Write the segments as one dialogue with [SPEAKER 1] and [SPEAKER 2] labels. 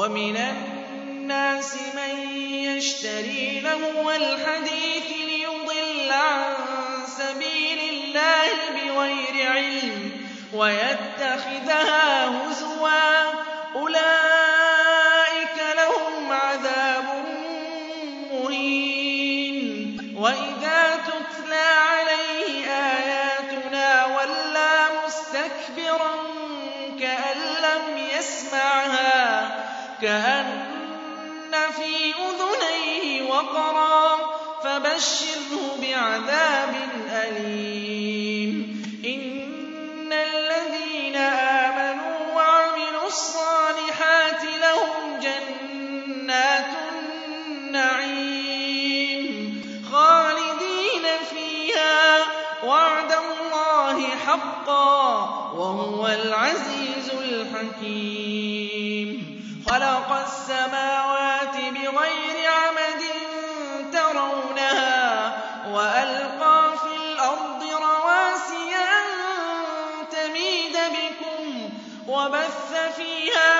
[SPEAKER 1] ومن الناس من يشتري لهو الحديث ليضل عن سبيل الله بغير علم ويتخذها فبشره بعذاب أليم. إن الذين آمنوا وعملوا الصالحات لهم جنات النعيم خالدين فيها. وعد الله حقا وهو العزيز الحكيم. خلق السماوات بغير وألقى في الأرض رواسي أن تميد بكم وبث فيها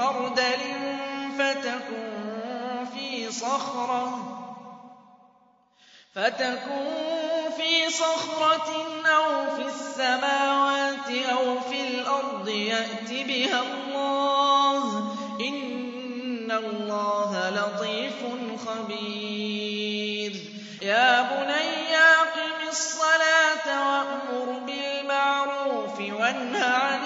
[SPEAKER 1] خردل فتكن في صخرة في صخرة أو في السماوات أو في الأرض يأت بها الله. إن الله لطيف خبير. يا بني أقم الصلاة وأمر بالمعروف وانه عن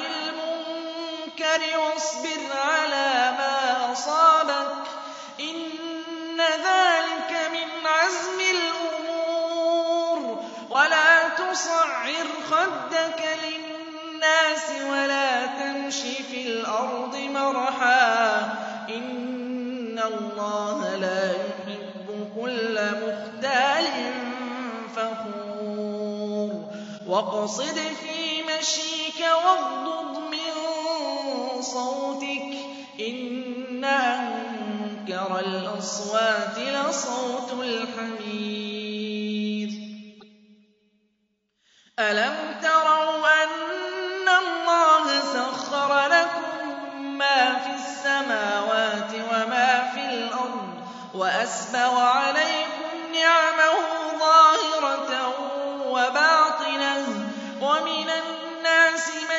[SPEAKER 1] الْمُنكَرِ وَاصْبِرْ عَلَىٰ مَا أَصَابَكَ ۖ إِنَّ ذَٰلِكَ مِنْ عَزْمِ الْأُمُورِ ۖ. وَلَا تُصَعِّرْ خَدَّكَ لِلنَّاسِ وَلَا تَمْشِ فِي الْأَرْضِ مَرَحًا ۖ. إِنَّ اللَّهَ لَا يُحِبُّ كُلَّ مُخْتَالٍ فَخُورٍ. وَاقْصِدْ فِي مَشْيِكَ وَاغْضُضْ صَوْتِكَ ۚ إِنَّ أَنكَرَ الْأَصْوَاتِ لَصَوْتُ الْحَمِيرِ. أَلَمْ تَرَوْا أَنَّ اللَّهَ سَخَّرَ لَكُم مَّا فِي السَّمَاوَاتِ وَمَا فِي الْأَرْضِ وَأَسْبَغَ عَلَيْكُمْ نِعَمَهُ ظَاهِرَةً وَبَاطِنَةً ۗ وَمِنَ النَّاسِ مَن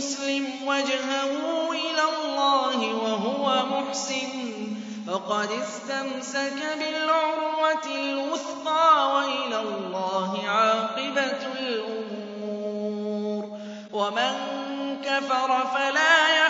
[SPEAKER 1] يُسْلِمْ وَجْهَهُ إِلَى اللَّهِ وَهُوَ مُحْسِنٌ. فَقَدِ اسْتَمْسَكَ بِالْعُرْوَةِ الْوُثْقَىٰ ۗ وَإِلَى اللَّهِ عَاقِبَةُ الْأُمُورِ. وَمَن كَفَرَ فَلَا يَحْزُنكَ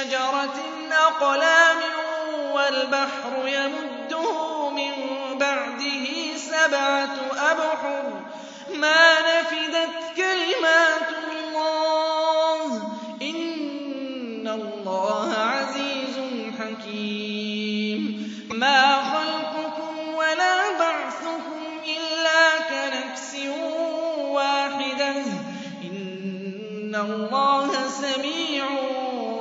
[SPEAKER 1] شَجَرَةٍ أَقْلَامٌ وَالْبَحْرُ يَمُدُّهُ مِن بَعْدِهِ سَبْعَةُ أَبْحُرٍ. مَّا نَفِدَتْ كَلِمَاتُ اللَّهِ ۗ. إِنَّ اللَّهَ عَزِيزٌ حَكِيمٌ. مَّا خَلْقُكُمْ وَلَا بَعْثُكُمْ إِلَّا كَنَفْسٍ وَاحِدَةٍ ۗ. إِنَّ اللَّهَ سَمِيعٌ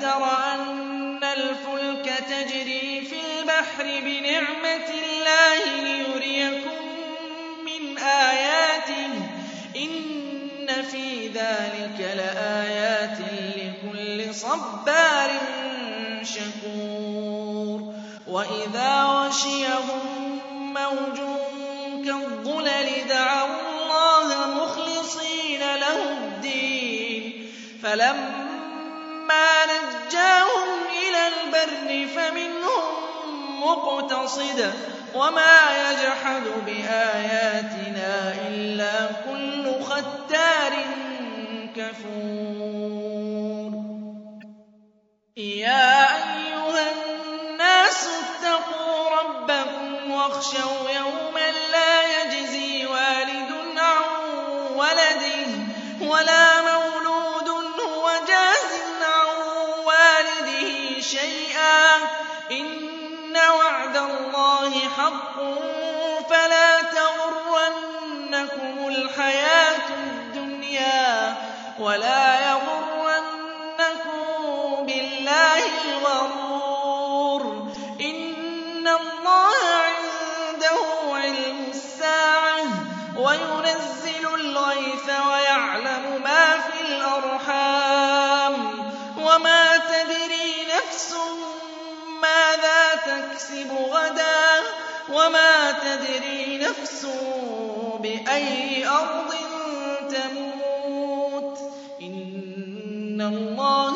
[SPEAKER 1] تَرَ أَنَّ الْفُلْكَ تَجْرِي فِي الْبَحْرِ بِنِعْمَتِ اللَّهِ لِيُرِيَكُم مِّنْ آيَاتِهِ ۚ. إِنَّ فِي ذَٰلِكَ لَآيَاتٍ لِّكُلِّ صَبَّارٍ شَكُورٍ. وَإِذَا غَشِيَهُم مَّوْجٌ كَالظُّلَلِ دَعَوُا اللَّهَ مُخْلِصِينَ لَهُ الدِّينَ. فَلَمَّا الْبَرِّ فَمِنْهُم مُّقْتَصِدٌ ۚ وَمَا يَجْحَدُ بِآيَاتِنَا إِلَّا كُلُّ خَتَّارٍ كَفُورٍ. يَا أَيُّهَا النَّاسُ اتَّقُوا رَبَّكُمْ وَاخْشَوْا يَوْمًا الْحَيَاةُ الدُّنْيَا وَلَا يَغُرَّنَّكُم بِاللَّهِ الْغَرُورُ. إِنَّ اللَّهَ عِندَهُ عِلْمُ السَّاعَةِ وَيُنَزِّلُ الْغَيْثَ وَيَعْلَمُ مَا فِي الْأَرْحَامِ. وَمَا تَدْرِي نَفْسٌ مَّاذَا تَكْسِبُ غَدًا وَمَا تَدْرِي نَفْسٌ بِأَيِّ أَرْضٍ تَمُوتُ ۚ. إِنَّ اللَّهَ